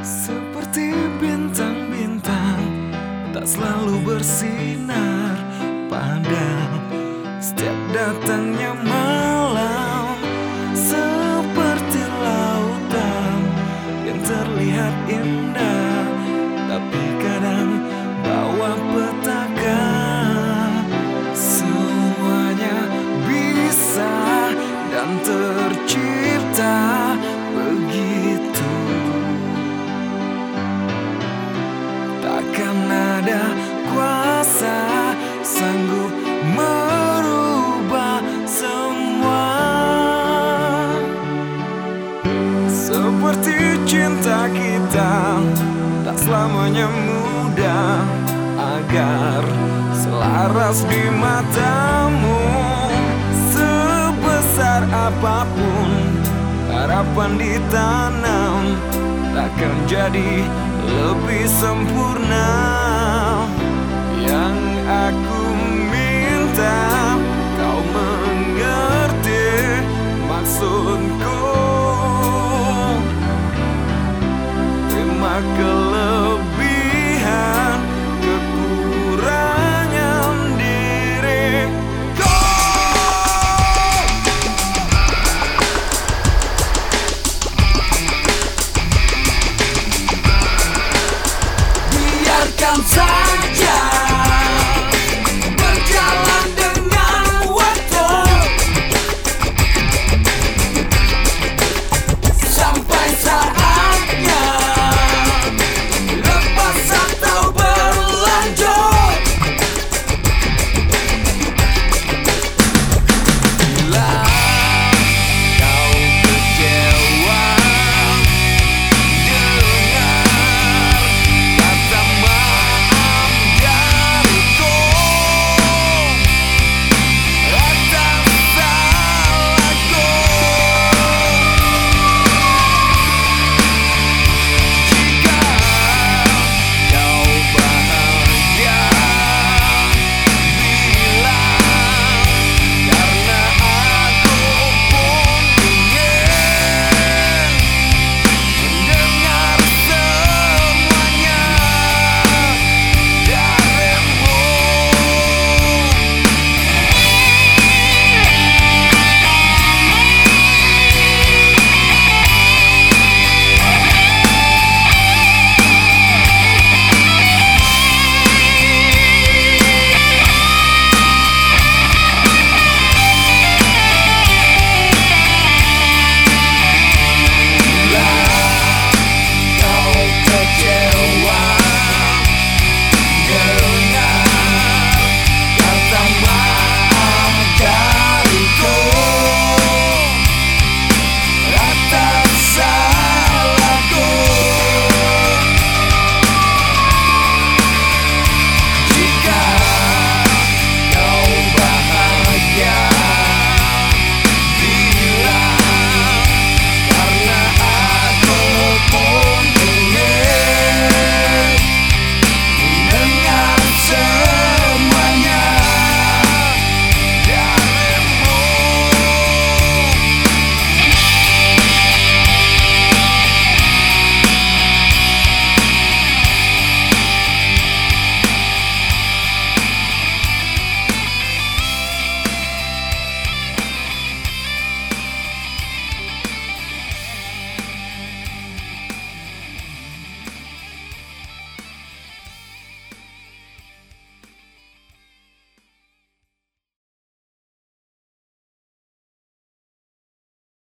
Seperti bintang-bintang Tak selalu bersinar Padang Setiap datangnya malam Seperti lautan Yang terlihat indah ada kuasa sanggup merubah semua. Seperti cinta kita tak selamanya mudah Agar selaras di matamu. Sebesar apa pun harapan ditanam Takkan jadi lebih sempurna